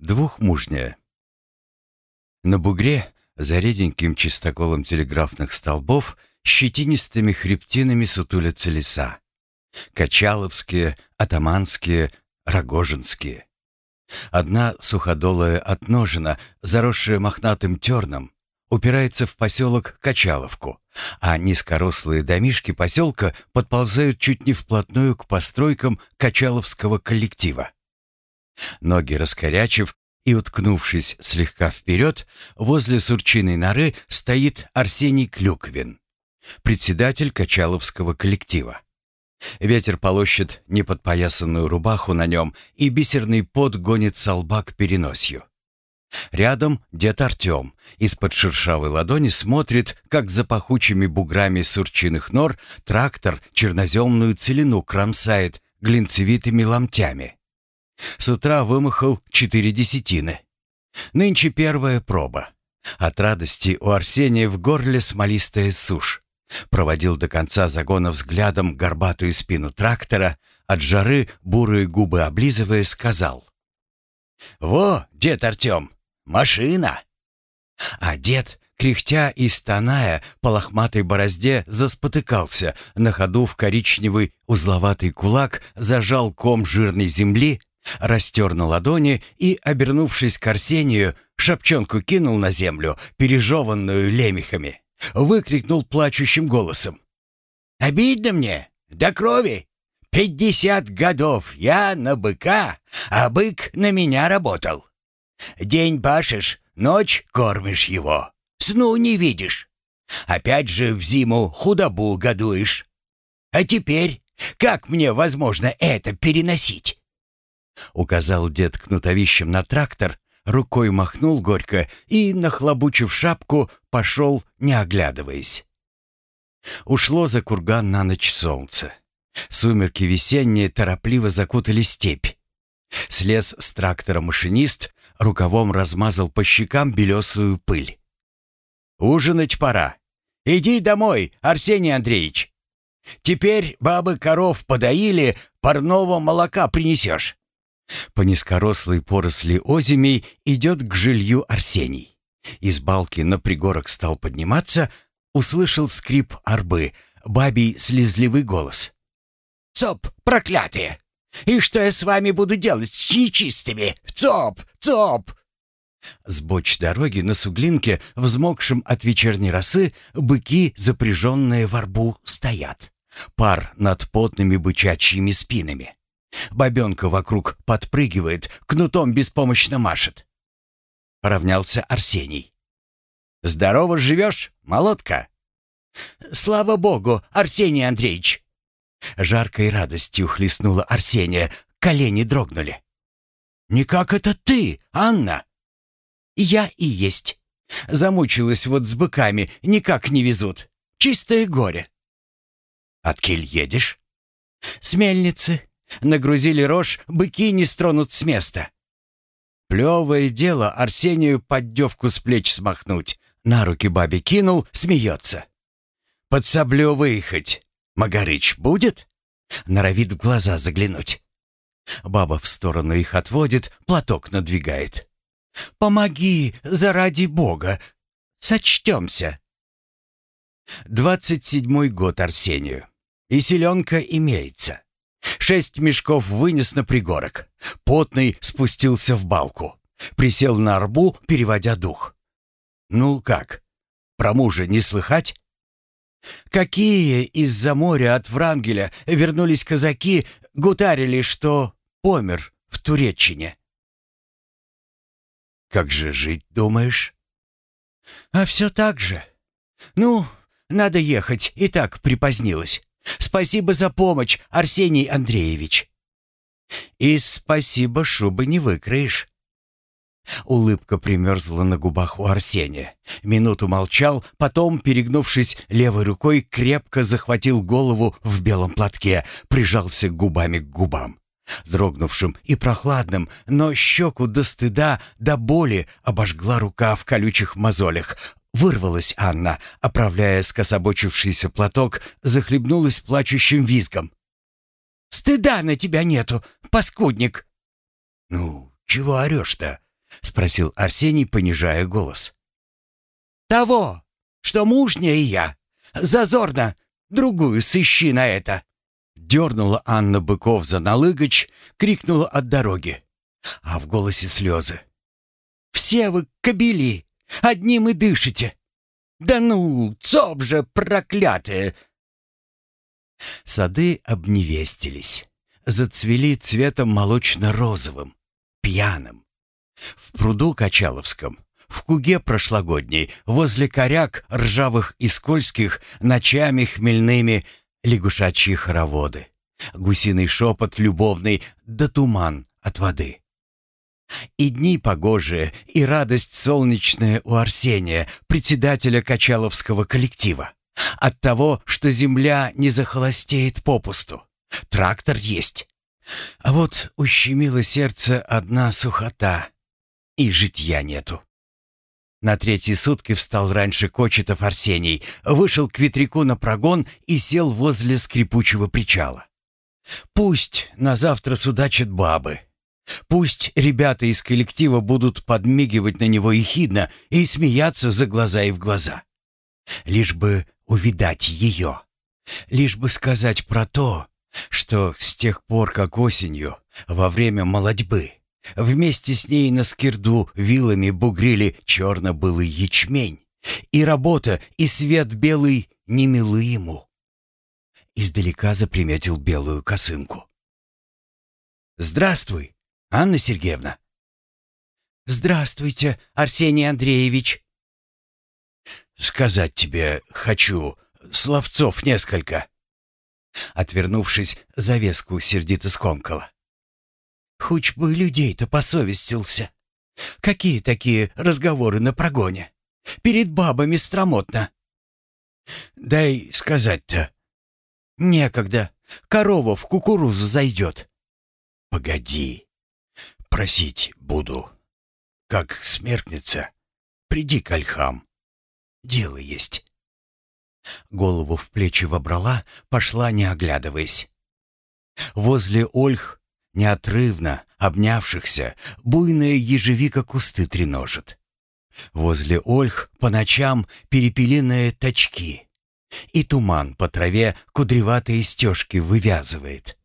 Двухмужняя. На бугре, за реденьким чистоколом телеграфных столбов, щетинистыми хребтинами сутулятся леса. Качаловские, Атаманские, Рогожинские. Одна суходолая отножина, заросшая мохнатым терном, упирается в поселок Качаловку, а низкорослые домишки поселка подползают чуть не вплотную к постройкам Качаловского коллектива. Ноги раскорячив и уткнувшись слегка вперед, возле сурчиной норы стоит Арсений Клюквин, председатель Качаловского коллектива. Ветер полощет неподпоясанную рубаху на нем, и бисерный пот гонит со переносью. Рядом дед Артем из-под шершавой ладони смотрит, как за пахучими буграми сурчиных нор трактор черноземную целину кромсает глинцевитыми ломтями. С утра вымахал четыре десятины. Нынче первая проба. От радости у Арсения в горле смолистая сушь. Проводил до конца загона взглядом горбатую спину трактора, от жары бурые губы облизывая, сказал. «Во, дед Артем, машина!» А дед, кряхтя и стоная, по лохматой борозде заспотыкался, на ходу в коричневый узловатый кулак зажал ком жирной земли, растер на ладони и, обернувшись к Арсению, шапчонку кинул на землю, пережеванную лемехами. Выкрикнул плачущим голосом. «Обидно мне! До крови! Пятьдесят годов я на быка, а бык на меня работал. День пашешь, ночь кормишь его, сну не видишь. Опять же в зиму худобу годуешь. А теперь как мне возможно это переносить?» Указал дед кнутовищем на трактор, рукой махнул горько и, нахлобучив шапку, пошел, не оглядываясь. Ушло за курган на ночь солнце. Сумерки весенние торопливо закутали степь. Слез с трактора машинист, рукавом размазал по щекам белесую пыль. «Ужинать пора. Иди домой, Арсений Андреевич. Теперь бабы коров подоили, парного молока принесешь. По низкорослой поросли озимей идет к жилью Арсений. Из балки на пригорок стал подниматься, услышал скрип арбы, бабий слезливый голос. «Цоп, проклятые! И что я с вами буду делать с нечистыми? Цоп! Цоп!» С боч дороги на суглинке, взмокшем от вечерней росы, быки, запряженные в арбу, стоят. Пар над потными бычачьими спинами. Бабенка вокруг подпрыгивает, кнутом беспомощно машет. Поравнялся Арсений. «Здорово живешь, молотка?» «Слава богу, Арсений Андреевич!» Жаркой радостью хлестнула Арсения, колени дрогнули. «Никак это ты, Анна?» «Я и есть. Замучилась вот с быками, никак не везут. Чистое горе». «От кель едешь?» «С мельницы. Нагрузили рожь, быки не стронут с места. Плевое дело Арсению поддевку с плеч смахнуть. На руки бабе кинул, смеется. Под саблю выехать. Магарыч будет? Норовит в глаза заглянуть. Баба в сторону их отводит, платок надвигает. «Помоги, заради Бога! Сочтемся!» Двадцать седьмой год Арсению. И селенка имеется. Шесть мешков вынес на пригорок. Потный спустился в балку. Присел на арбу, переводя дух. «Ну как? Про мужа не слыхать?» «Какие из-за моря от Врангеля вернулись казаки, гутарили, что помер в Туреччине?» «Как же жить, думаешь?» «А все так же. Ну, надо ехать, и так припозднилась. Спасибо за помощь, Арсений Андреевич. И спасибо, шубы не выкроешь. Улыбка примерзла на губах у Арсения. Минуту молчал, потом, перегнувшись левой рукой, крепко захватил голову в белом платке, прижался губами к губам. Дрогнувшим и прохладным, но щеку до стыда, до боли обожгла рука в колючих мозолях, Вырвалась Анна, оправляя скособочившийся платок, захлебнулась плачущим визгом. «Стыда на тебя нету, паскудник!» «Ну, чего орешь-то?» — спросил Арсений, понижая голос. «Того, что мужнее я. Зазорно, другую сыщи на это!» Дернула Анна Быков за налыгач, крикнула от дороги. А в голосе слезы. «Все вы кобели, одним и дышите! Да ну, цоп же проклятые!» Сады обневестились, зацвели цветом молочно-розовым, пьяным. В пруду Качаловском, в куге прошлогодней, возле коряк ржавых и скользких, ночами хмельными лягушачьи хороводы, гусиный шепот любовный да туман от воды. И дни погожие, и радость солнечная у Арсения, председателя Качаловского коллектива. От того, что земля не захолостеет попусту. Трактор есть. А вот ущемило сердце одна сухота, и житья нету. На третьи сутки встал раньше Кочетов Арсений, вышел к ветряку на прогон и сел возле скрипучего причала. Пусть на завтра судачат бабы. Пусть ребята из коллектива будут подмигивать на него ехидно и смеяться за глаза и в глаза. Лишь бы увидать ее. Лишь бы сказать про то, что с тех пор, как осенью, во время молодьбы, Вместе с ней на скирду вилами бугрили черно-былый ячмень. И работа, и свет белый не милы ему. Издалека заприметил белую косынку. «Здравствуй, Анна Сергеевна!» «Здравствуйте, Арсений Андреевич!» «Сказать тебе хочу, словцов несколько!» Отвернувшись, завеску сердито скомкала. Хуч бы людей-то посовестился. Какие такие разговоры на прогоне? Перед бабами стромотно. Дай сказать-то. Некогда. Корова в кукурузу зайдет. Погоди. Просить буду. Как смеркнется, приди к ольхам. Дело есть. Голову в плечи вобрала, пошла, не оглядываясь. Возле ольх неотрывно, обнявшихся, буйная ежевика кусты треножит. Возле ольх по ночам перепелиные точки, и туман по траве кудреватые стежки вывязывает.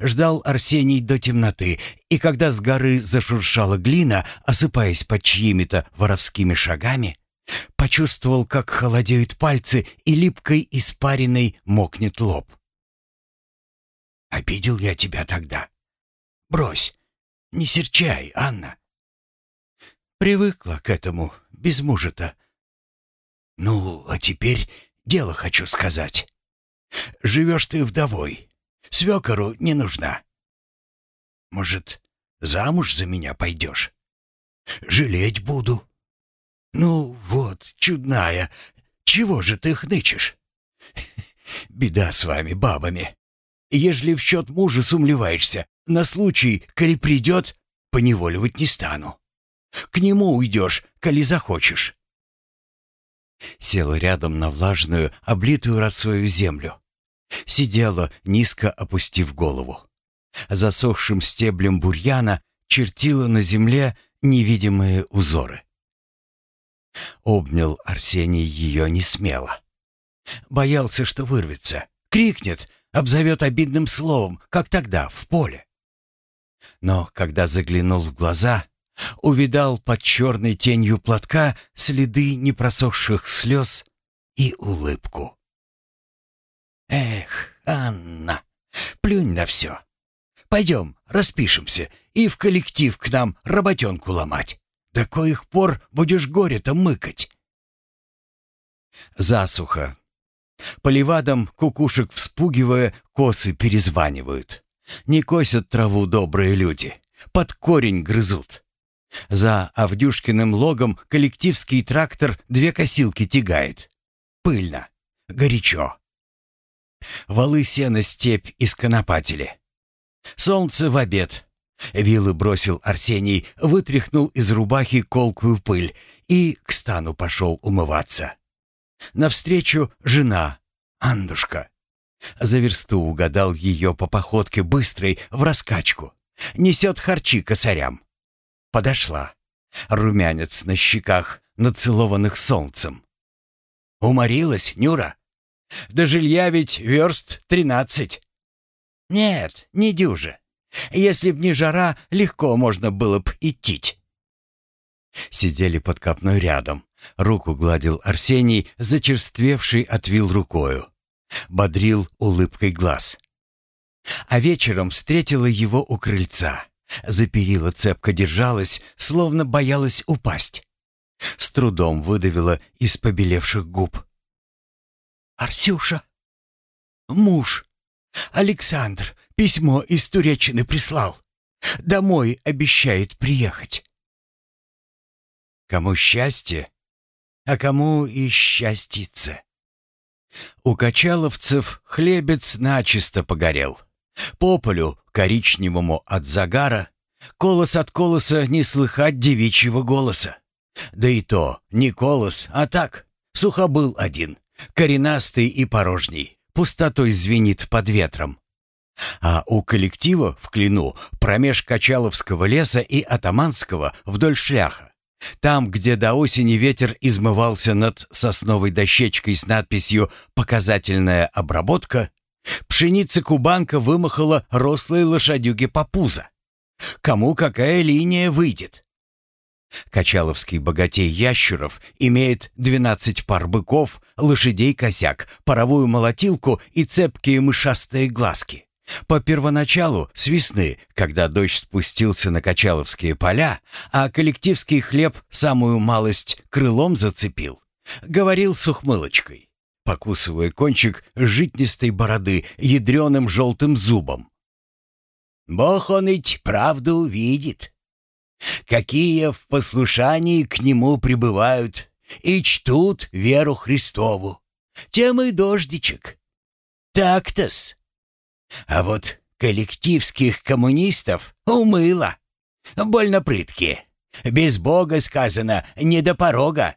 Ждал Арсений до темноты, и когда с горы зашуршала глина, осыпаясь под чьими-то воровскими шагами, почувствовал, как холодеют пальцы и липкой испариной мокнет лоб. «Обидел я тебя тогда», Брось. Не серчай, Анна. Привыкла к этому, без мужа-то. Ну, а теперь дело хочу сказать. Живешь ты вдовой. Свекору не нужна. Может, замуж за меня пойдешь? Жалеть буду. Ну вот, чудная, чего же ты хнычешь? Беда с вами, бабами. Ежели в счет мужа сумлеваешься, на случай, коли придет, поневоливать не стану. К нему уйдешь, коли захочешь. Села рядом на влажную, облитую росою землю. Сидела, низко опустив голову. Засохшим стеблем бурьяна чертила на земле невидимые узоры. Обнял Арсений ее не смело. Боялся, что вырвется, крикнет, обзовет обидным словом, как тогда, в поле. Но когда заглянул в глаза, увидал под черной тенью платка следы непросохших слез и улыбку. «Эх, Анна, плюнь на все. Пойдем, распишемся и в коллектив к нам работенку ломать. До коих пор будешь горе-то мыкать?» Засуха. По левадам, кукушек вспугивая, косы перезванивают. Не косят траву добрые люди, под корень грызут. За Авдюшкиным логом коллективский трактор две косилки тягает. Пыльно, горячо. Валы сена степь из конопатели. Солнце в обед. Вилы бросил Арсений, вытряхнул из рубахи колкую пыль и к стану пошел умываться. Навстречу жена, Андушка. За версту угадал ее по походке быстрой в раскачку. Несет харчи косарям. Подошла. румянец на щеках, нацелованных солнцем. «Уморилась, Нюра? До жилья ведь верст тринадцать». «Нет, не дюже. Если б не жара, легко можно было б идти». Сидели под копной рядом. Руку гладил Арсений, зачерствевший отвил рукою. Бодрил улыбкой глаз. А вечером встретила его у крыльца. За перила цепко держалась, словно боялась упасть. С трудом выдавила из побелевших губ. «Арсюша! Муж! Александр письмо из Туреччины прислал. Домой обещает приехать». Кому счастье, а кому и счастьице. У качаловцев хлебец начисто погорел. По полю, коричневому от загара, колос от колоса не слыхать девичьего голоса. Да и то не колос, а так, сухобыл один, коренастый и порожний, пустотой звенит под ветром. А у коллектива в Клину, промеж Качаловского леса и Атаманского вдоль шляха, там, где до осени ветер измывался над сосновой дощечкой с надписью «Показательная обработка», пшеница кубанка вымахала рослой лошадюге по пузо. Кому какая линия выйдет? Качаловский богатей Ящуров имеет 12 пар быков, лошадей косяк, паровую молотилку и цепкие мышастые глазки. По первоначалу, с весны, когда дождь спустился на Качаловские поля, а коллективский хлеб самую малость крылом зацепил, говорил с ухмылочкой, покусывая кончик житнистой бороды ядреным желтым зубом. «Бог он ведь правду увидит. Какие в послушании к нему пребывают и чтут веру Христову, тем и дождичек. Так-то-с». А вот коллективских коммунистов умыло. Больно прытки. Без Бога сказано, не до порога.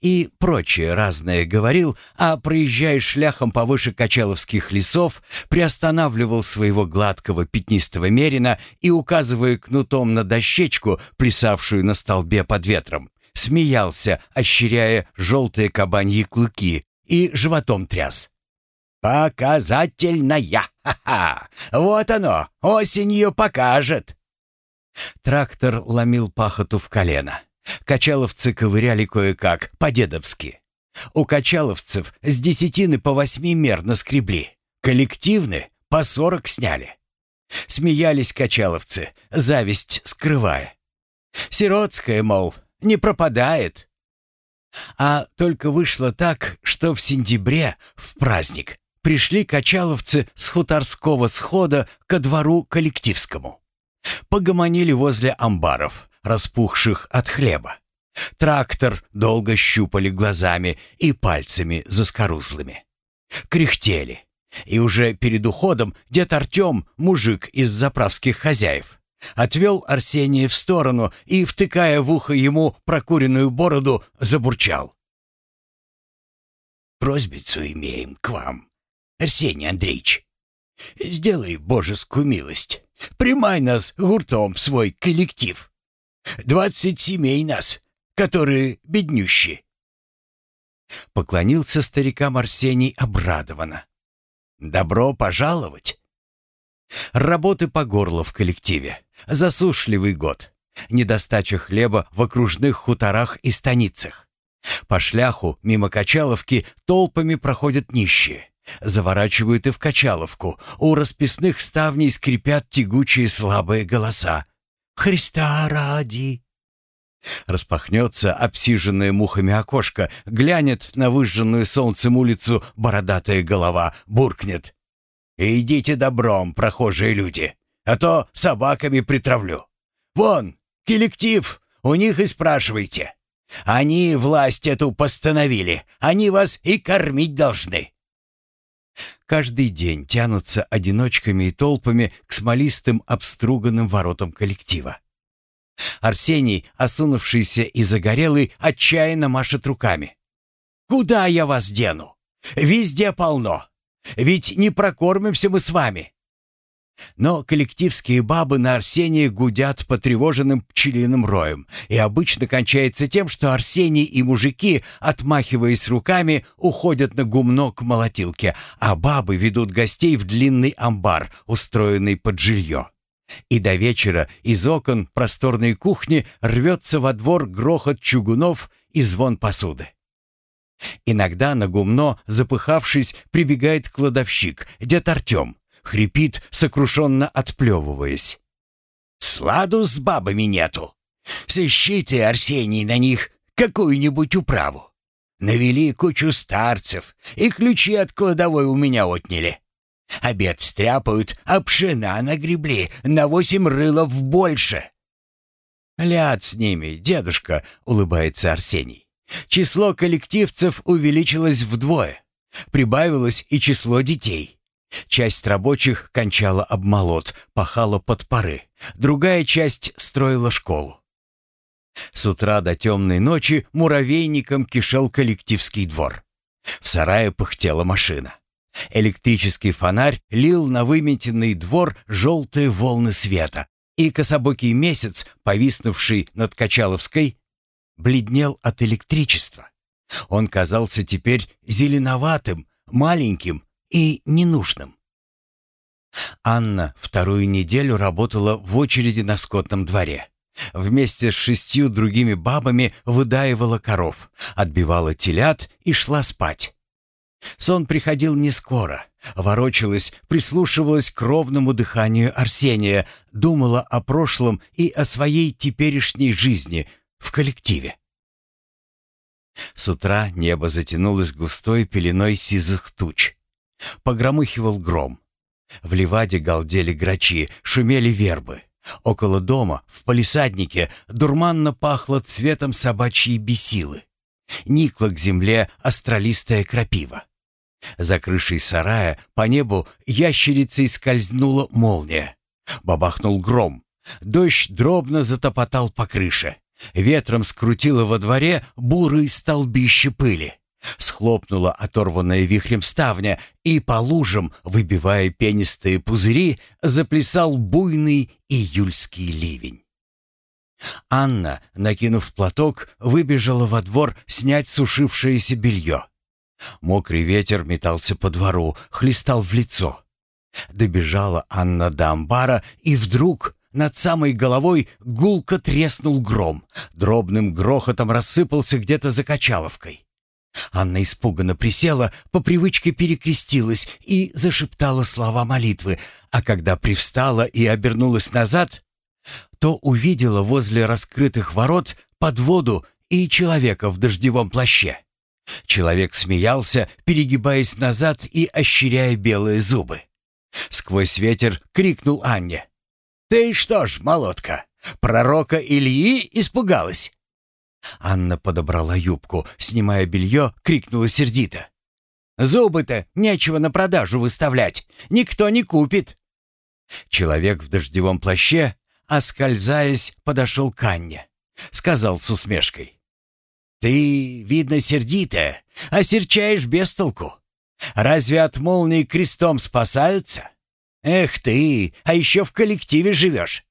И прочее разное говорил, а проезжая шляхом повыше Качаловских лесов, приостанавливал своего гладкого пятнистого мерина и, указывая кнутом на дощечку, плясавшую на столбе под ветром, смеялся, ощеряя желтые кабаньи клыки, и животом тряс. «Показательная! Ха-ха! Вот оно, осенью покажет!» Трактор ломил пахоту в колено. Качаловцы ковыряли кое-как, по-дедовски. У качаловцев с десятины по восьми мер наскребли. Коллективны по сорок сняли. Смеялись качаловцы, зависть скрывая. Сиротская, мол, не пропадает. А только вышло так, что в сентябре, в праздник, пришли качаловцы с хуторского схода ко двору коллективскому. Погомонили возле амбаров, распухших от хлеба. Трактор долго щупали глазами и пальцами заскорузлыми. Кряхтели. И уже перед уходом дед Артем, мужик из заправских хозяев, отвел Арсения в сторону и, втыкая в ухо ему прокуренную бороду, забурчал. «Просьбицу имеем к вам. Арсений Андреевич, сделай божескую милость. Примай нас гуртом в свой коллектив. Двадцать семей нас, которые беднющие. Поклонился старикам Арсений обрадованно. «Добро пожаловать!» Работы по горло в коллективе. Засушливый год. Недостача хлеба в окружных хуторах и станицах. По шляху, мимо Качаловки, толпами проходят нищие. Заворачивают и в качаловку. У расписных ставней скрипят тягучие слабые голоса. «Христа ради!» Распахнется обсиженное мухами окошко, глянет на выжженную солнцем улицу бородатая голова, буркнет. «Идите добром, прохожие люди, а то собаками притравлю. Вон, коллектив, у них и спрашивайте. Они власть эту постановили, они вас и кормить должны. Каждый день тянутся одиночками и толпами к смолистым обструганным воротам коллектива. Арсений, осунувшийся и загорелый, отчаянно машет руками. «Куда я вас дену? Везде полно. Ведь не прокормимся мы с вами». Но коллективские бабы на Арсения гудят потревоженным пчелиным роем, и обычно кончается тем, что Арсений и мужики, отмахиваясь руками, уходят на гумно к молотилке, а бабы ведут гостей в длинный амбар, устроенный под жилье. И до вечера из окон просторной кухни рвется во двор грохот чугунов и звон посуды. Иногда на гумно, запыхавшись, прибегает кладовщик, дед Артем, хрипит, сокрушенно отплевываясь. «Сладу с бабами нету. Сыщи ты, Арсений, на них какую-нибудь управу. Навели кучу старцев, и ключи от кладовой у меня отняли. Обед стряпают, а пшена нагребли на восемь рылов больше». «Ляд с ними, дедушка», — улыбается Арсений. «Число коллективцев увеличилось вдвое. Прибавилось и число детей. Часть рабочих кончала обмолот, пахала под пары. Другая часть строила школу. С утра до темной ночи муравейником кишел коллективский двор. В сарае пыхтела машина. Электрический фонарь лил на выметенный двор желтые волны света, и кособокий месяц, повиснувший над Качаловской, бледнел от электричества. Он казался теперь зеленоватым, маленьким и ненужным. Анна вторую неделю работала в очереди на скотном дворе. Вместе с шестью другими бабами выдаивала коров, отбивала телят и шла спать. Сон приходил не скоро. Ворочалась, прислушивалась к ровному дыханию Арсения, думала о прошлом и о своей теперешней жизни в коллективе. С утра небо затянулось густой пеленой сизых туч. Погромыхивал гром. В ливаде галдели грачи, шумели вербы. Около дома, в палисаднике, дурманно пахло цветом собачьей бесилы. Никла к земле астралистая крапива. За крышей сарая по небу ящерицей скользнула молния. Бабахнул гром. Дождь дробно затопотал по крыше. Ветром скрутило во дворе бурые столбище пыли. Схлопнула оторванная вихрем ставня, и по лужам, выбивая пенистые пузыри, заплясал буйный июльский ливень. Анна, накинув платок, выбежала во двор снять сушившееся белье. Мокрый ветер метался по двору, хлестал в лицо. Добежала Анна до амбара, и вдруг над самой головой гулко треснул гром. Дробным грохотом рассыпался где-то за Качаловкой. Анна испуганно присела, по привычке перекрестилась и зашептала слова молитвы, а когда привстала и обернулась назад, то увидела возле раскрытых ворот подводу и человека в дождевом плаще. Человек смеялся, перегибаясь назад и ощеряя белые зубы. Сквозь ветер крикнул Анне. «Ты что ж, молотка, пророка Ильи испугалась?» Анна подобрала юбку, снимая белье, крикнула сердито. «Зубы-то нечего на продажу выставлять, никто не купит!» Человек в дождевом плаще, оскользаясь, подошел к Анне. Сказал с усмешкой. «Ты, видно, сердитая, а серчаешь без толку. Разве от молнии крестом спасаются? Эх ты, а еще в коллективе живешь!»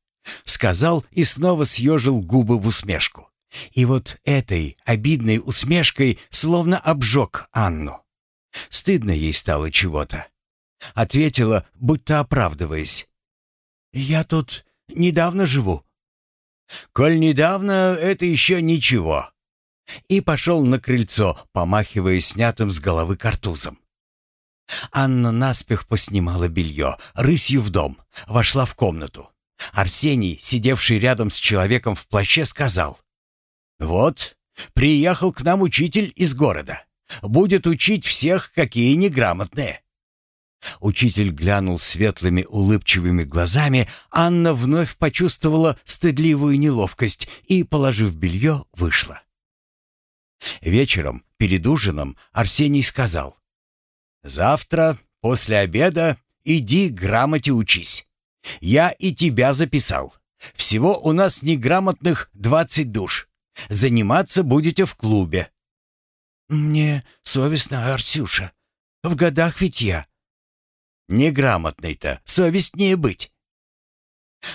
Сказал и снова съежил губы в усмешку. И вот этой обидной усмешкой словно обжег Анну. Стыдно ей стало чего-то. Ответила, будто оправдываясь. «Я тут недавно живу». «Коль недавно, это еще ничего». И пошел на крыльцо, помахивая снятым с головы картузом. Анна наспех поснимала белье, рысью в дом, вошла в комнату. Арсений, сидевший рядом с человеком в плаще, сказал. «Вот, приехал к нам учитель из города. Будет учить всех, какие неграмотные». Учитель глянул светлыми улыбчивыми глазами, Анна вновь почувствовала стыдливую неловкость и, положив белье, вышла. Вечером, перед ужином, Арсений сказал, «Завтра, после обеда, иди грамоте учись. Я и тебя записал. Всего у нас неграмотных двадцать душ. Заниматься будете в клубе». «Мне совестно, Арсюша. В годах ведь я». Неграмотный-то, совестнее быть.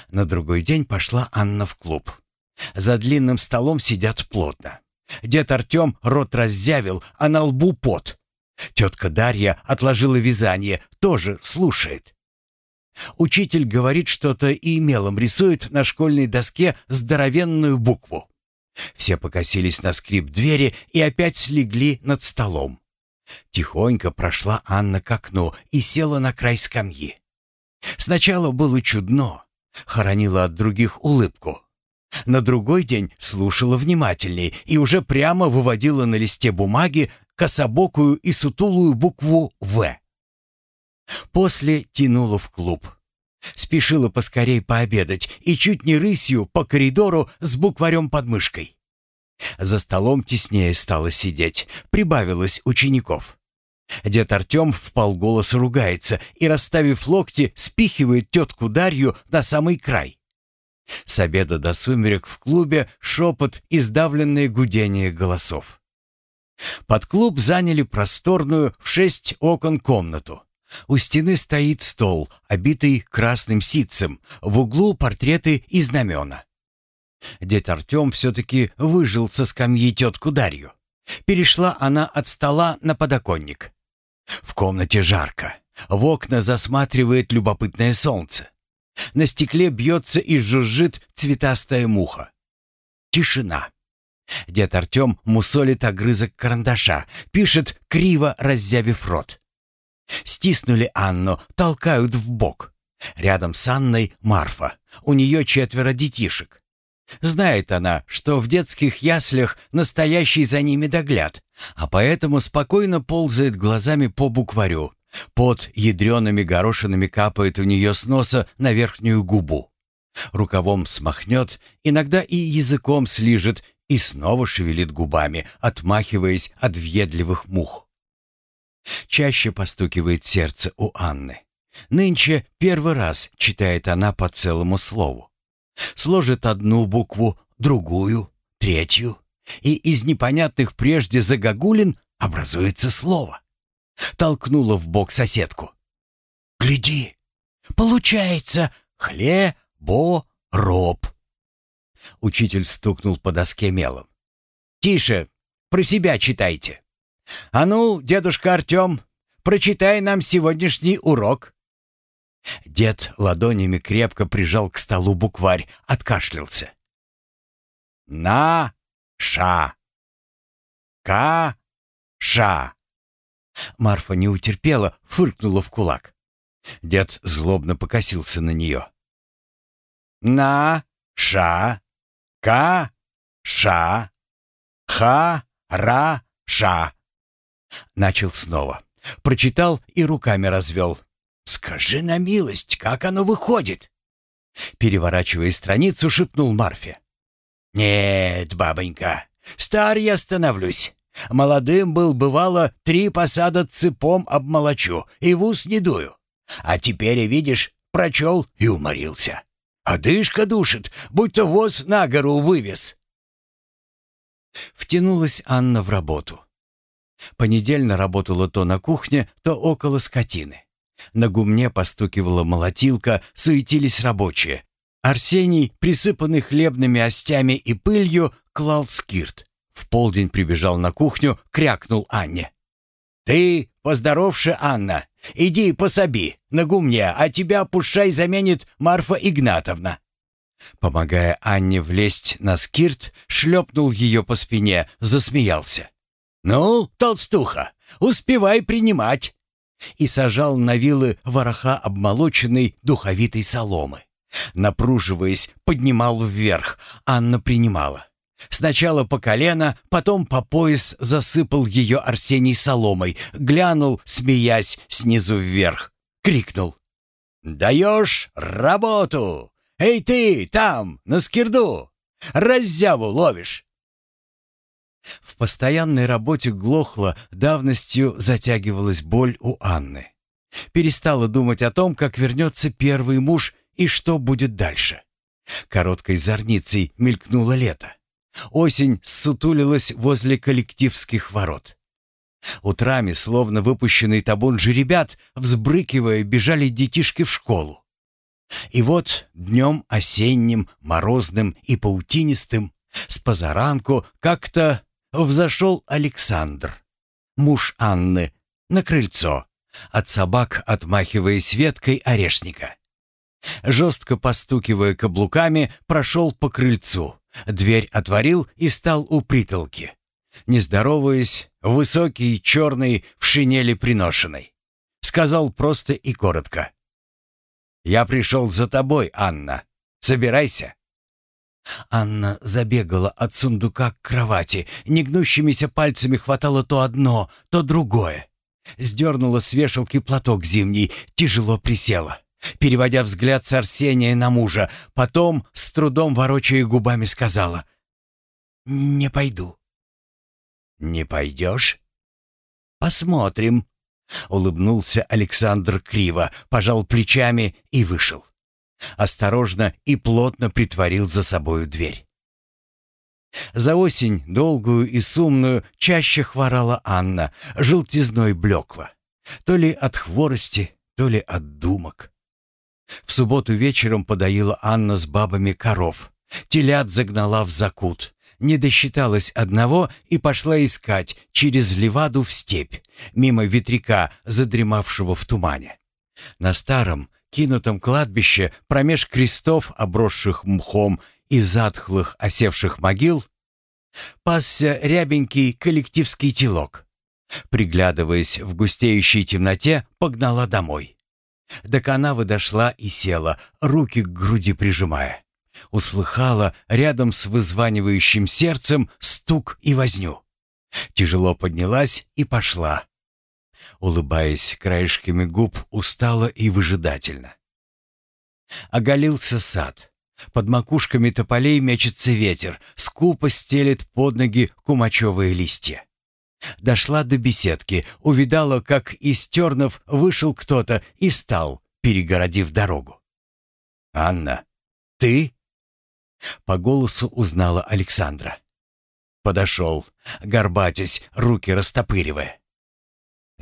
На другой день пошла Анна в клуб. За длинным столом сидят плотно. Дед Артем рот раззявил, а на лбу пот. Тетка Дарья отложила вязание, тоже слушает. Учитель говорит что-то и мелом рисует на школьной доске здоровенную букву. Все покосились на скрип двери и опять слегли над столом. Тихонько прошла Анна к окну и села на край скамьи. Сначала было чудно, хоронила от других улыбку. На другой день слушала внимательней и уже прямо выводила на листе бумаги кособокую и сутулую букву «В». После тянула в клуб. Спешила поскорей пообедать и чуть не рысью по коридору с букварем под мышкой. За столом теснее стало сидеть, прибавилось учеников. Дед Артем вполголоса ругается и, расставив локти, спихивает тетку Дарью на самый край. С обеда до сумерек в клубе шепот и сдавленное гудение голосов. Под клуб заняли просторную в шесть окон комнату. У стены стоит стол, обитый красным ситцем, в углу портреты и знамена. Дед Артем все-таки выжил со скамьи тетку Дарью. Перешла она от стола на подоконник. В комнате жарко. В окна засматривает любопытное солнце. На стекле бьется и жужжит цветастая муха. Тишина. Дед Артем мусолит огрызок карандаша, пишет, криво раззявив рот. Стиснули Анну, толкают в бок. Рядом с Анной Марфа. У нее четверо детишек. Знает она, что в детских яслях настоящий за ними догляд, а поэтому спокойно ползает глазами по букварю. Под ядреными горошинами капает у нее с носа на верхнюю губу. Рукавом смахнет, иногда и языком слижет и снова шевелит губами, отмахиваясь от въедливых мух. Чаще постукивает сердце у Анны. Нынче первый раз читает она по целому слову. Сложит одну букву, другую, третью, и из непонятных прежде загогулин образуется слово. Толкнула в бок соседку. «Гляди, получается хле-бо-роб». Учитель стукнул по доске мелом. «Тише, про себя читайте. А ну, дедушка Артем, прочитай нам сегодняшний урок». Дед ладонями крепко прижал к столу букварь, откашлялся. «На-ша! Ка-ша!» Марфа не утерпела, фыркнула в кулак. Дед злобно покосился на нее. «На-ша! Ка-ша! Ха-ра-ша!» Начал снова. Прочитал и руками развел. «Скажи на милость, как оно выходит?» Переворачивая страницу, шепнул Марфе. «Нет, бабонька, стар я становлюсь. Молодым был, бывало, три посада цепом обмолочу и в ус не дую. А теперь, видишь, прочел и уморился. Одышка душит, будто воз на гору вывез». Втянулась Анна в работу. Понедельно работала то на кухне, то около скотины. На гумне постукивала молотилка, суетились рабочие. Арсений, присыпанный хлебными остями и пылью, клал скирт. В полдень прибежал на кухню, крякнул Анне. «Ты поздоровше, Анна. Иди пособи на гумне, а тебя пушай заменит Марфа Игнатовна». Помогая Анне влезть на скирт, шлепнул ее по спине, засмеялся. «Ну, толстуха, успевай принимать!» И сажал на вилы вороха обмолоченной духовитой соломы. Напруживаясь, поднимал вверх. Анна принимала. Сначала по колено, потом по пояс засыпал ее Арсений соломой, глянул, смеясь, снизу вверх. Крикнул. «Даешь работу! Эй ты, там, на скирду! Раззяву ловишь!» В постоянной работе глохла, давностью затягивалась боль у Анны. Перестала думать о том, как вернется первый муж и что будет дальше. Короткой зорницей мелькнуло лето. Осень сутулилась возле коллективских ворот. Утрами, словно выпущенный табун жеребят, взбрыкивая, бежали детишки в школу. И вот днем осенним, морозным и паутинистым, с позаранку как-то взошел Александр, муж Анны, на крыльцо, от собак отмахиваясь веткой орешника. Жестко постукивая каблуками, прошел по крыльцу, дверь отворил и стал у притолки. Не здороваясь, высокий, черный, в шинели приношенной. Сказал просто и коротко. «Я пришел за тобой, Анна. Собирайся». Анна забегала от сундука к кровати, негнущимися пальцами хватало то одно, то другое. Сдернула с вешалки платок зимний, тяжело присела, переводя взгляд с Арсения на мужа, потом, с трудом ворочая губами, сказала «Не пойду». «Не пойдешь?» «Посмотрим», — улыбнулся Александр криво, пожал плечами и вышел. Осторожно и плотно притворил за собою дверь. За осень, долгую и сумную, чаще хворала Анна, желтизной блекла. То ли от хворости, то ли от думок. В субботу вечером подоила Анна с бабами коров. Телят загнала в закут. Не досчиталась одного и пошла искать через леваду в степь, мимо ветряка, задремавшего в тумане. На старом, кинутом кладбище, промеж крестов, обросших мхом и затхлых осевших могил, пасся рябенький коллективский телок. Приглядываясь в густеющей темноте, погнала домой. До канавы дошла и села, руки к груди прижимая. Услыхала рядом с вызванивающим сердцем стук и возню. Тяжело поднялась и пошла. Улыбаясь краешками губ, устала и выжидательно. Оголился сад. Под макушками тополей мечется ветер, скупо стелет под ноги кумачевые листья. Дошла до беседки, увидала, как из тернов вышел кто-то и стал, перегородив дорогу. «Анна, ты?» По голосу узнала Александра. Подошел, горбатясь, руки растопыривая.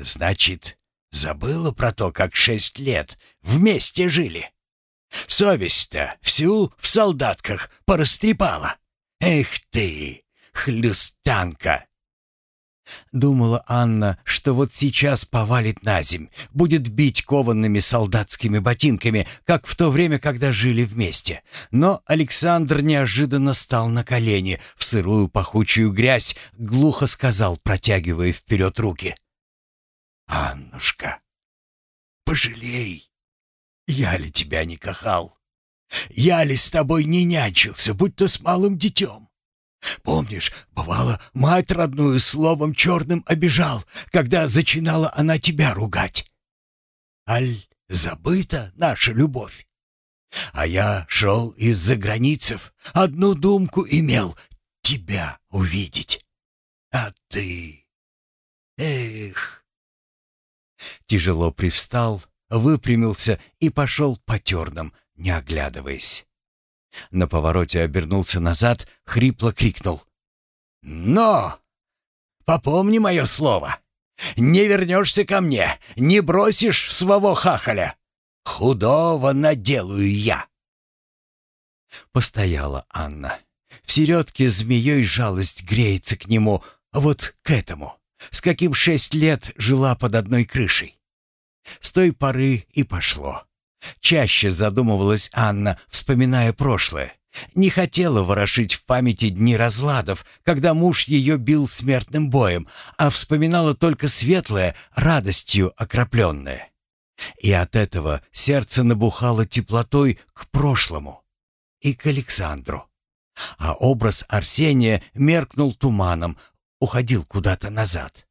«Значит, забыла про то, как шесть лет вместе жили?» Совесть-то всю в солдатках порастрепала. Эх ты, хлюстанка!» Думала Анна, что вот сейчас повалит на земь, будет бить кованными солдатскими ботинками, как в то время, когда жили вместе. Но Александр неожиданно стал на колени, в сырую пахучую грязь, глухо сказал, протягивая вперед руки. «Аннушка, пожалей, я ли тебя не кахал? Я ли с тобой не нянчился, будь то с малым детем? Помнишь, бывало, мать родную словом черным обижал, когда зачинала она тебя ругать? Аль забыта наша любовь? А я шел из-за границев, одну думку имел — тебя увидеть. А ты... Эх... Тяжело привстал, выпрямился и пошел по тернам, не оглядываясь. На повороте обернулся назад, хрипло крикнул. «Но! Попомни мое слово! Не вернешься ко мне, не бросишь своего хахаля! Худого наделаю я!» Постояла Анна. В середке змеей жалость греется к нему, вот к этому, с каким шесть лет жила под одной крышей. С той поры и пошло. Чаще задумывалась Анна, вспоминая прошлое. Не хотела ворошить в памяти дни разладов, когда муж ее бил смертным боем, а вспоминала только светлое, радостью окропленное. И от этого сердце набухало теплотой к прошлому и к Александру. А образ Арсения меркнул туманом, уходил куда-то назад.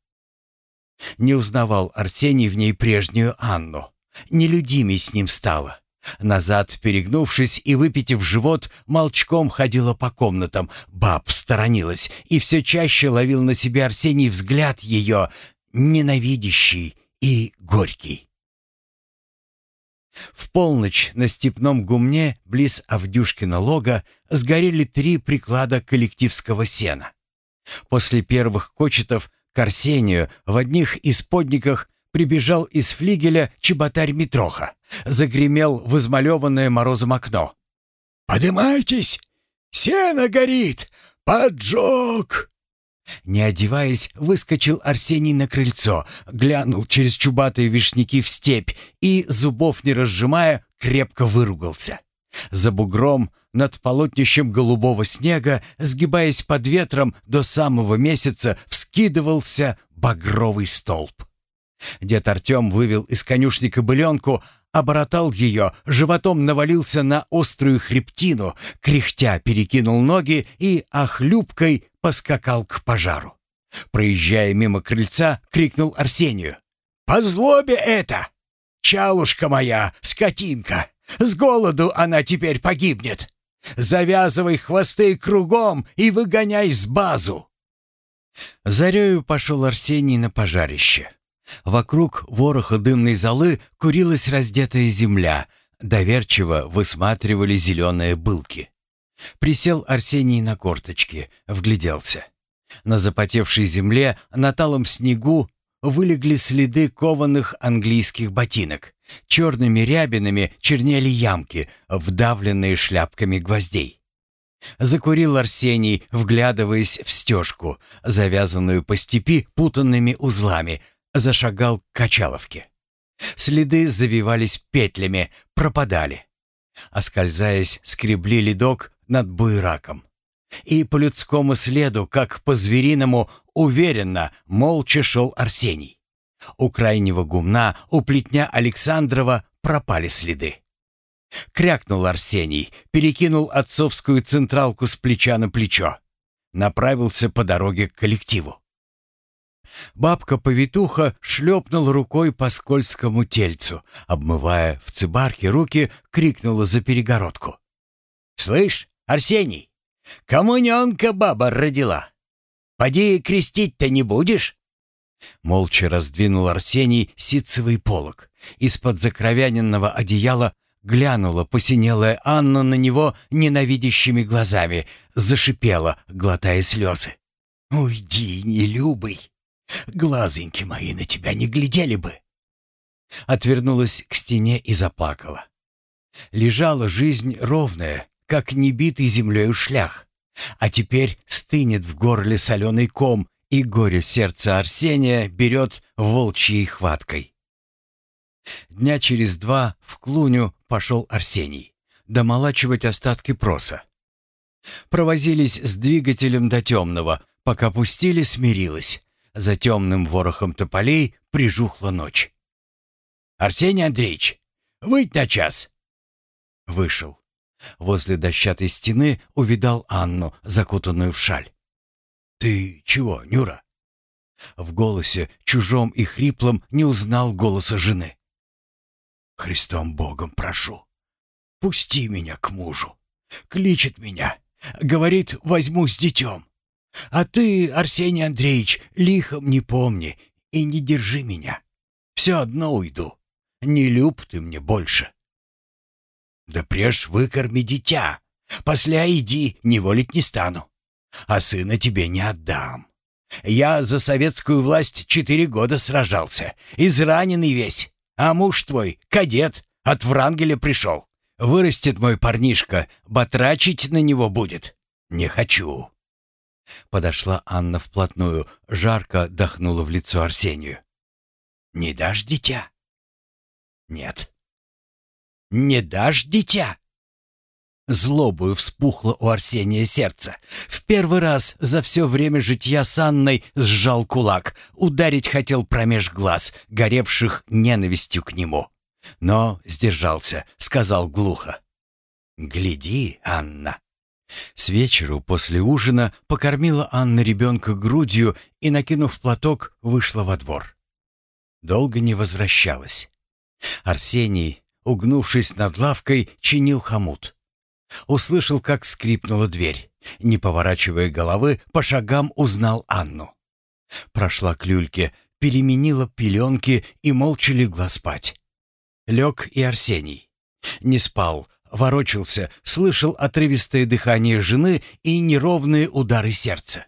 Не узнавал Арсений в ней прежнюю Анну. Нелюдимей с ним стало. Назад, перегнувшись и выпитив живот, молчком ходила по комнатам, баб сторонилась, и все чаще ловил на себе Арсений взгляд ее, ненавидящий и горький. В полночь на степном гумне, близ Авдюшкина лога, сгорели три приклада коллективского сена. После первых кочетов к Арсению в одних из подниках прибежал из флигеля чеботарь Митроха, загремел в измалеванное морозом окно. «Подымайтесь! Сено горит! Поджог!» Не одеваясь, выскочил Арсений на крыльцо, глянул через чубатые вишняки в степь и, зубов не разжимая, крепко выругался. За бугром, над полотнищем голубого снега, сгибаясь под ветром до самого месяца, вскидывался багровый столб. Дед Артем вывел из конюшни кобыленку, оборотал ее, животом навалился на острую хребтину, кряхтя перекинул ноги и охлюбкой поскакал к пожару. Проезжая мимо крыльца, крикнул Арсению. «По злобе это! Чалушка моя, скотинка! С голоду она теперь погибнет! Завязывай хвосты кругом и выгоняй с базу!» Зарею пошел Арсений на пожарище. Вокруг вороха дымной золы курилась раздетая земля, доверчиво высматривали зеленые былки. Присел Арсений на корточки, вгляделся. На запотевшей земле, на талом снегу вылегли следы кованых английских ботинок. Черными рябинами чернели ямки, вдавленные шляпками гвоздей. Закурил Арсений, вглядываясь в стежку, завязанную по степи путанными узлами, зашагал к Качаловке. Следы завивались петлями, пропадали. Оскользаясь, скребли ледок над буераком. И по людскому следу, как по звериному, уверенно, молча шел Арсений. У крайнего гумна, у плетня Александрова пропали следы. Крякнул Арсений, перекинул отцовскую централку с плеча на плечо. Направился по дороге к коллективу. Бабка-повитуха шлепнула рукой по скользкому тельцу, обмывая в цибарке руки, крикнула за перегородку. «Слышь, Арсений, коммунionка баба родила. Поди крестить-то не будешь?» Молча раздвинул Арсений ситцевый полог. Из-под закровяненного одеяла глянула посинелая Анна на него ненавидящими глазами, зашипела, глотая слезы. «Уйди, нелюбый! Глазеньки мои на тебя не глядели бы!» Отвернулась к стене и заплакала. Лежала жизнь ровная, как небитый землею шлях. А теперь стынет в горле соленый ком, и горе сердца Арсения берет волчьей хваткой. Дня через два в клуню пошел Арсений, домолачивать остатки проса. Провозились с двигателем до темного, пока пустили, смирилась. За темным ворохом тополей прижухла ночь. «Арсений Андреевич, выйдь на час!» Вышел. Возле дощатой стены увидал Анну, закутанную в шаль. «Ты чего, Нюра?» В голосе, чужом и хриплом, не узнал голоса жены. «Христом Богом прошу, пусти меня к мужу. Кличет меня, говорит, возьму с детем. А ты, Арсений Андреевич, лихом не помни и не держи меня. Все одно уйду. Не люб ты мне больше». «Да преж выкорми дитя. После иди, не волить не стану. А сына тебе не отдам. Я за советскую власть четыре года сражался, израненный весь. А муж твой, кадет, от Врангеля пришел. Вырастет мой парнишка, батрачить на него будет. Не хочу». Подошла Анна вплотную, жарко дохнула в лицо Арсению. «Не дашь дитя?» «Нет». Не дашь дитя?» Злобою вспухло у Арсения сердце. В первый раз за все время житья с Анной сжал кулак, ударить хотел промеж глаз, горевших ненавистью к нему. Но сдержался, сказал глухо. «Гляди, Анна». С вечеру после ужина покормила Анна ребенка грудью и, накинув платок, вышла во двор. Долго не возвращалась. Арсений, угнувшись над лавкой, чинил хомут. Услышал, как скрипнула дверь. Не поворачивая головы, по шагам узнал Анну. Прошла к люльке, переменила пеленки и молча легла спать. Лег и Арсений. Не спал, ворочался, слышал отрывистое дыхание жены и неровные удары сердца.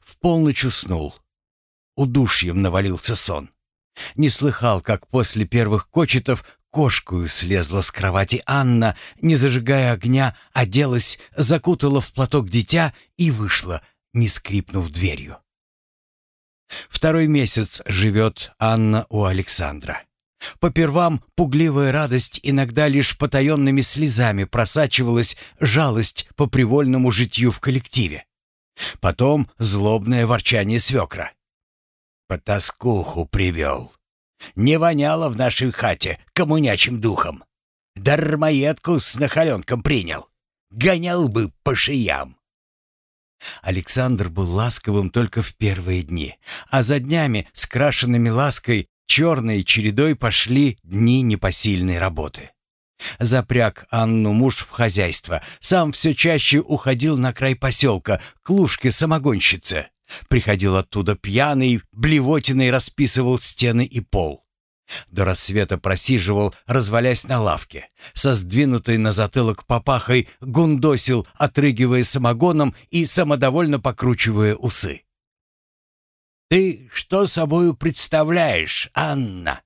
В полночь уснул. удушьем навалился сон. Не слыхал, как после первых кочетов кошкую слезла с кровати Анна, не зажигая огня, оделась, закутала в платок дитя и вышла, не скрипнув дверью. Второй месяц живет Анна у Александра. Попервам пугливая радость иногда лишь потаенными слезами просачивалась жалость по привольному житью в коллективе. Потом злобное ворчание свекра. «Потаскуху привел. Не воняло в нашей хате коммунячим духом. Дармоедку с нахаленком принял. Гонял бы по шиям». Александр был ласковым только в первые дни, а за днями, скрашенными лаской, черной чередой пошли дни непосильной работы. Запряг Анну муж в хозяйство, сам все чаще уходил на край поселка, к лужке-самогонщице. Приходил оттуда пьяный, блевотиной расписывал стены и пол. До рассвета просиживал, развалясь на лавке. Со сдвинутой на затылок попахой гундосил, отрыгивая самогоном и самодовольно покручивая усы. «Ты что собою представляешь, Анна?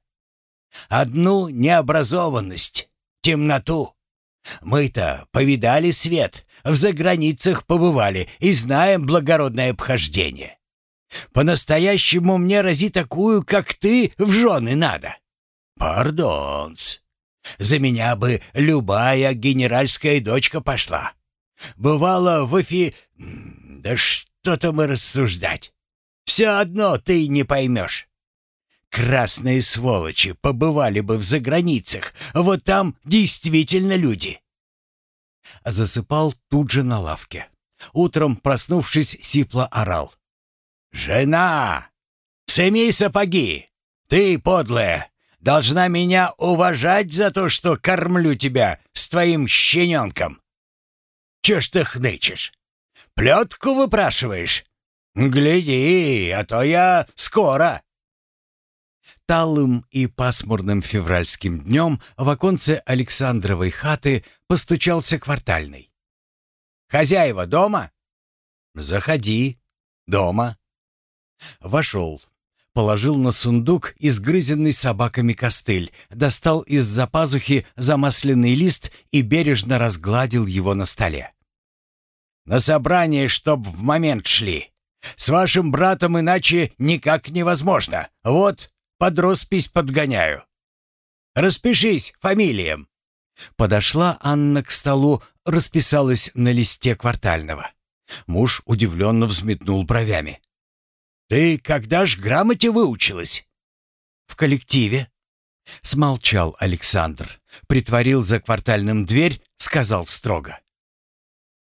Одну необразованность, темноту. Мы-то повидали свет, в заграницах побывали и знаем благородное обхождение. По-настоящему мне рази такую, как ты, в жены надо. Пардонс. За меня бы любая генеральская дочка пошла. Бывало в эфи... Да что-то мы рассуждать. Все одно ты не поймешь. Красные сволочи побывали бы в заграницах, вот там действительно люди. Засыпал тут же на лавке. Утром, проснувшись, сипло орал. «Жена! Сними сапоги! Ты, подлая, должна меня уважать за то, что кормлю тебя с твоим щененком. Че ж ты хнычешь? Плетку выпрашиваешь? «Гляди, а то я скоро!» Талым и пасмурным февральским днем в оконце Александровой хаты постучался квартальный. «Хозяева дома?» «Заходи. Дома». Вошел. Положил на сундук изгрызенный собаками костыль, достал из-за пазухи замасленный лист и бережно разгладил его на столе. «На собрание, чтоб в момент шли. С вашим братом иначе никак невозможно. Вот, под роспись подгоняю. Распишись фамилиям». Подошла Анна к столу, расписалась на листе квартального. Муж удивленно взметнул бровями. «Ты когда ж грамоте выучилась?» «В коллективе». Смолчал Александр, притворил за квартальным дверь, сказал строго.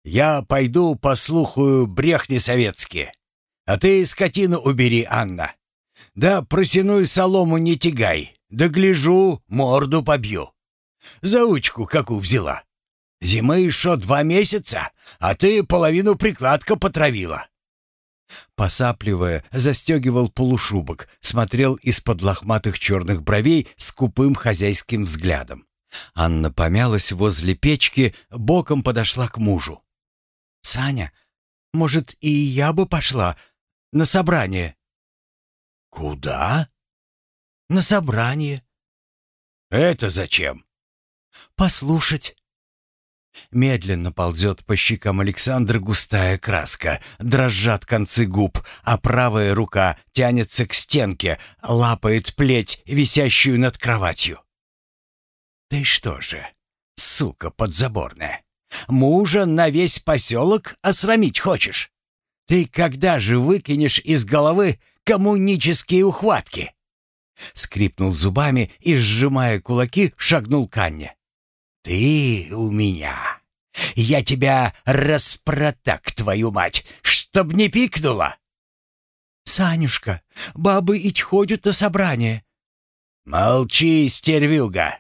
«Я пойду послухаю брехни советские. А ты скотину убери, Анна. Да просяную солому не тягай. Да гляжу, морду побью. Заучку какую взяла. Зимы еще два месяца, а ты половину прикладка потравила. Посапливая, застегивал полушубок, смотрел из-под лохматых черных бровей с купым хозяйским взглядом. Анна помялась возле печки, боком подошла к мужу. «Саня, может, и я бы пошла, на собрание». «Куда?» «На собрание». «Это зачем?» «Послушать». Медленно ползет по щекам Александра густая краска, дрожат концы губ, а правая рука тянется к стенке, лапает плеть, висящую над кроватью. «Ты что же, сука подзаборная, мужа на весь поселок осрамить хочешь?» Ты когда же выкинешь из головы коммунические ухватки?» Скрипнул зубами и, сжимая кулаки, шагнул к Анне. «Ты у меня. Я тебя распротак, твою мать, чтоб не пикнула!» «Санюшка, бабы ить ходят на собрание». «Молчи, стервюга!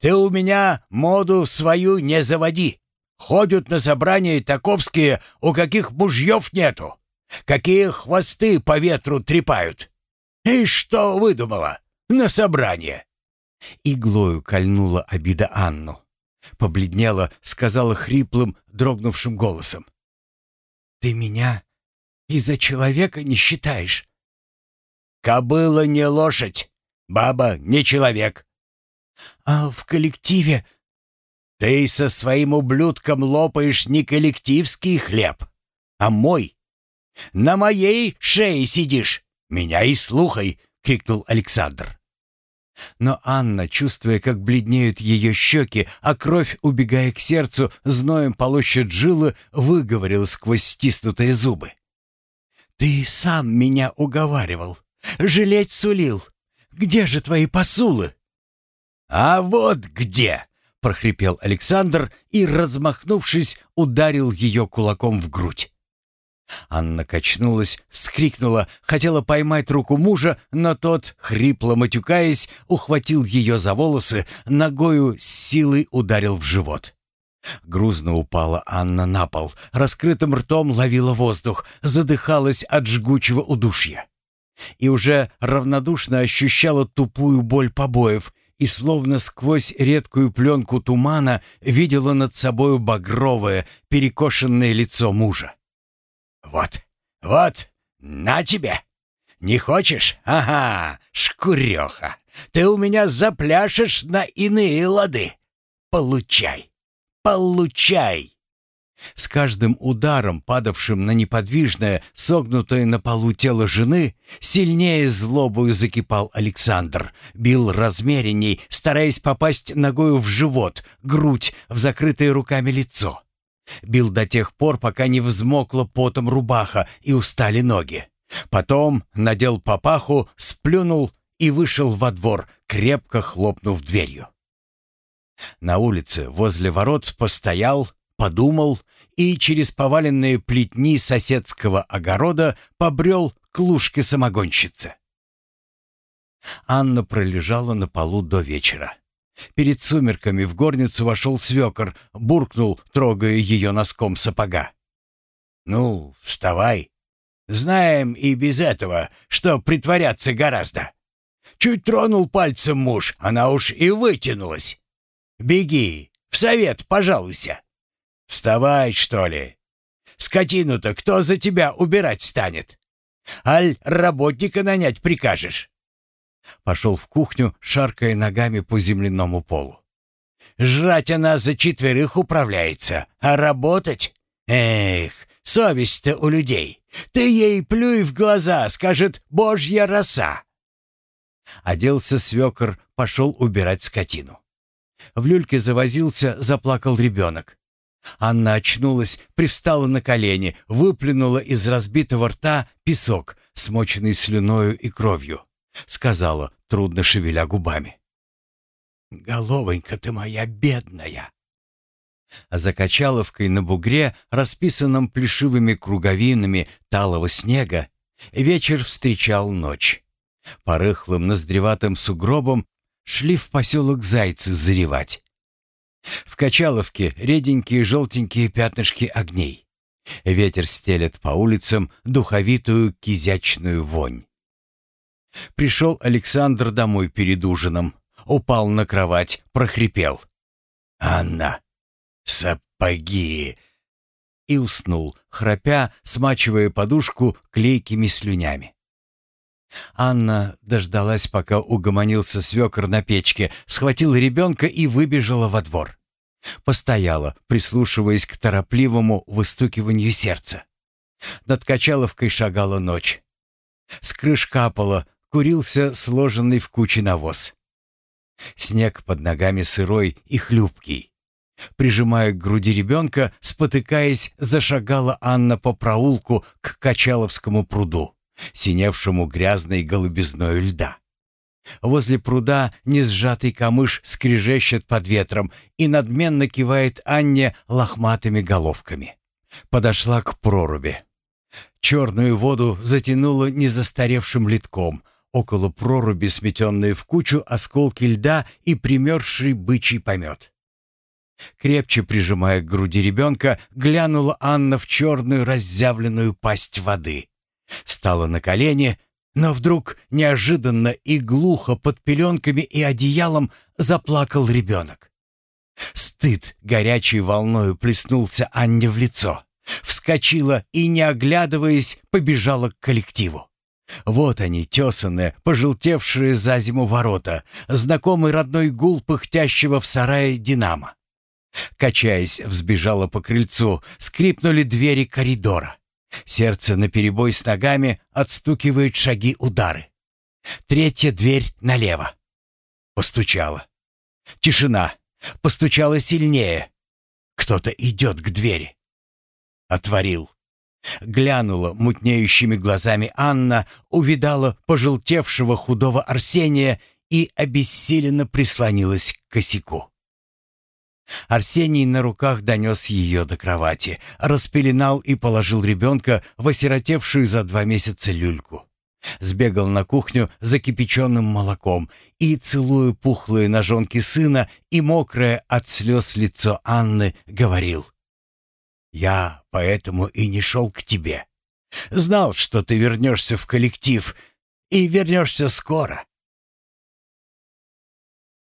Ты у меня моду свою не заводи!» Ходят на собрания таковские, у каких мужьев нету. Какие хвосты по ветру трепают. И что выдумала? На собрание. Иглою кольнула обида Анну. Побледнела, сказала хриплым, дрогнувшим голосом. «Ты меня из-за человека не считаешь?» Кобыла не лошадь, баба не человек. А в коллективе ты со своим ублюдком лопаешь не коллективский хлеб, а мой. На моей шее сидишь. Меня и слухай, крикнул Александр. Но Анна, чувствуя, как бледнеют ее щеки, а кровь, убегая к сердцу, зноем полощет жилы, выговорила сквозь стиснутые зубы. «Ты сам меня уговаривал, жалеть сулил. Где же твои посулы?» «А вот где!» — прохрипел Александр и, размахнувшись, ударил ее кулаком в грудь. Анна качнулась, вскрикнула, хотела поймать руку мужа, но тот, хрипло матюкаясь, ухватил ее за волосы, ногою с силой ударил в живот. Грузно упала Анна на пол, раскрытым ртом ловила воздух, задыхалась от жгучего удушья. И уже равнодушно ощущала тупую боль побоев и словно сквозь редкую пленку тумана видела над собою багровое, перекошенное лицо мужа. «Вот, вот, на тебе! Не хочешь? Ага, шкуреха! Ты у меня запляшешь на иные лады! Получай! Получай!» С каждым ударом, падавшим на неподвижное, согнутое на полу тело жены, сильнее злобою закипал Александр, бил размеренней, стараясь попасть ногою в живот, грудь, в закрытое руками лицо. Бил до тех пор, пока не взмокла потом рубаха и устали ноги. Потом надел папаху, сплюнул и вышел во двор, крепко хлопнув дверью. На улице возле ворот постоял, подумал и через поваленные плетни соседского огорода побрел к лужке-самогонщице. Анна пролежала на полу до вечера. Перед сумерками в горницу вошел свекор, буркнул, трогая ее носком сапога. «Ну, вставай. Знаем и без этого, что притворяться гораздо. Чуть тронул пальцем муж, она уж и вытянулась. Беги, в совет пожалуйся. Вставай, что ли. Скотину-то кто за тебя убирать станет? Аль работника нанять прикажешь?» Пошел в кухню, шаркая ногами по земляному полу. «Жрать она за четверых управляется, а работать? Эх, совесть-то у людей. Ты ей плюй в глаза, скажет «Божья роса». Оделся свекор, пошел убирать скотину. В люльке завозился, заплакал ребенок. Анна очнулась, привстала на колени, выплюнула из разбитого рта песок, смоченный слюною и кровью. Сказала, трудно шевеля губами. «Головонька ты моя бедная!» А за качаловкой на бугре, расписанном плешивыми круговинами талого снега, вечер встречал ночь. По рыхлым ноздреватым сугробам шли в поселок зайцы заревать. В Качаловке реденькие желтенькие пятнышки огней. Ветер стелет по улицам духовитую кизячную вонь. Пришел Александр домой перед ужином, упал на кровать, прохрипел. «Анна, сапоги!» И уснул, храпя, смачивая подушку клейкими слюнями. Анна дождалась, пока угомонился свекор на печке, схватила ребенка и выбежала во двор. Постояла, прислушиваясь к торопливому выстукиванию сердца. Над Качаловкой шагала ночь. С крыш капала, курился сложенный в куче навоз. Снег под ногами сырой и хлюпкий. Прижимая к груди ребенка, спотыкаясь, зашагала Анна по проулку к Качаловскому пруду, синевшему грязной голубизной льда. Возле пруда несжатый камыш скрежещет под ветром и надменно кивает Анне лохматыми головками. Подошла к проруби. Черную воду затянуло незастаревшим литком — Около проруби, сметенные в кучу, осколки льда и примерзший бычий помет. Крепче прижимая к груди ребенка, глянула Анна в черную разъявленную пасть воды. Стала на колени, но вдруг неожиданно и глухо под пеленками и одеялом заплакал ребенок. Стыд горячей волною плеснулся Анне в лицо. Вскочила и, не оглядываясь, побежала к коллективу. Вот они, тесанные, пожелтевшие за зиму ворота, знакомый родной гул пыхтящего в сарае динамо. Качаясь, взбежала по крыльцу, скрипнули двери коридора. Сердце наперебой с ногами отстукивает шаги удары. Третья дверь налево. Постучала. Тишина. Постучала сильнее. Кто-то идет к двери. Отворил. Глянула мутнеющими глазами Анна, увидала пожелтевшего худого Арсения и обессиленно прислонилась к косяку. Арсений на руках донес ее до кровати, распеленал и положил ребенка в осиротевшую за два месяца люльку. Сбегал на кухню за кипяченым молоком и, целуя пухлые ножонки сына и мокрое от слез лицо Анны, говорил. «Я поэтому и не шел к тебе. Знал, что ты вернешься в коллектив, и вернешься скоро.